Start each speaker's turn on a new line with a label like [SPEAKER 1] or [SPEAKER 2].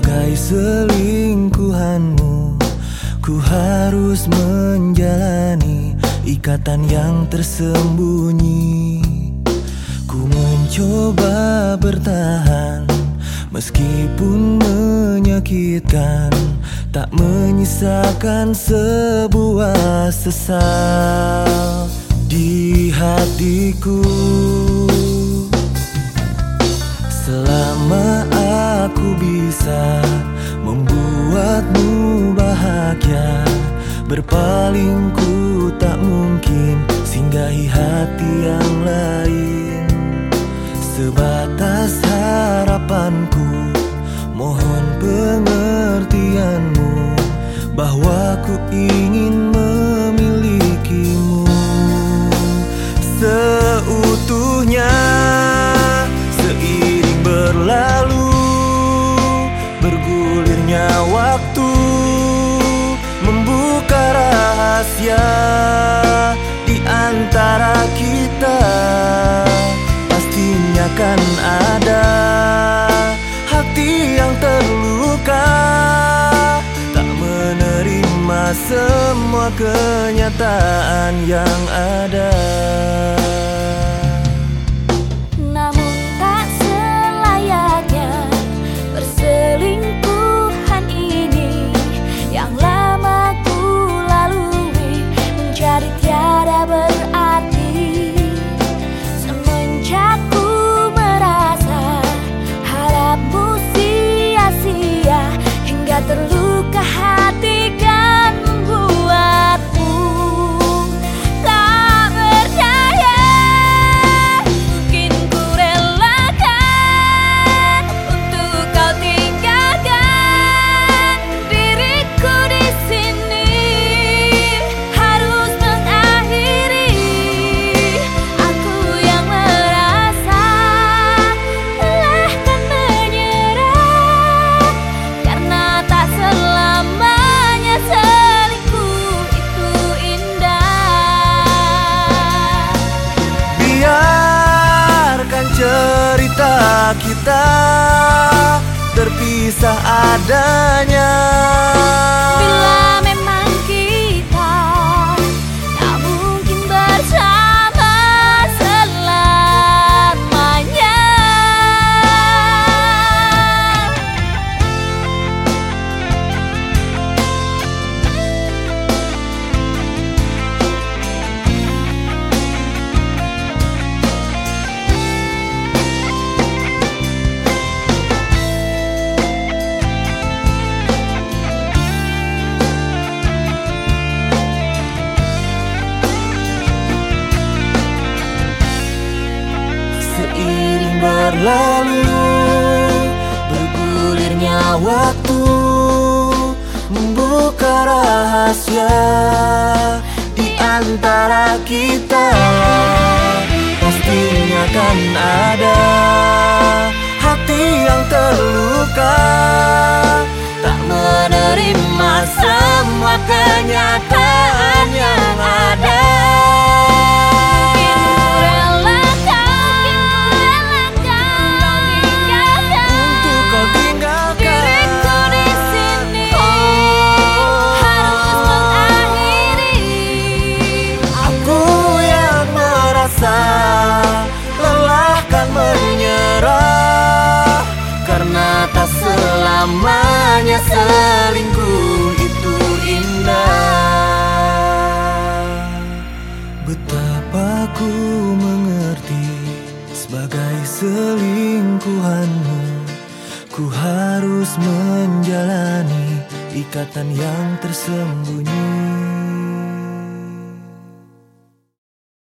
[SPEAKER 1] sebagai selingkuhanmu Ku harus menjalani ikatan yang tersembunyi. Ku mencoba bertahan meskipun menyakitkan Tak menyisakan sebuah sesal di hatiku bisa membuatmu bahagia. Berpaling ku tak mungkin singgahi hati yang lain. Sebatas harapanku waktu Membuka rahasia Di antara kita. Pastinya kan ada Hati yang terluka Tak menerima semua kenyataan yang ada kita terpisah adanya berlalu Bergulirnya waktu Membuka rahasia Di antara kita. Pastinya kan ada Hati yang terluka selingkuh itu indah. Betapa ku mengerti sebagai selingkuhanmu Ku harus menjalani ikatan yang tersembunyi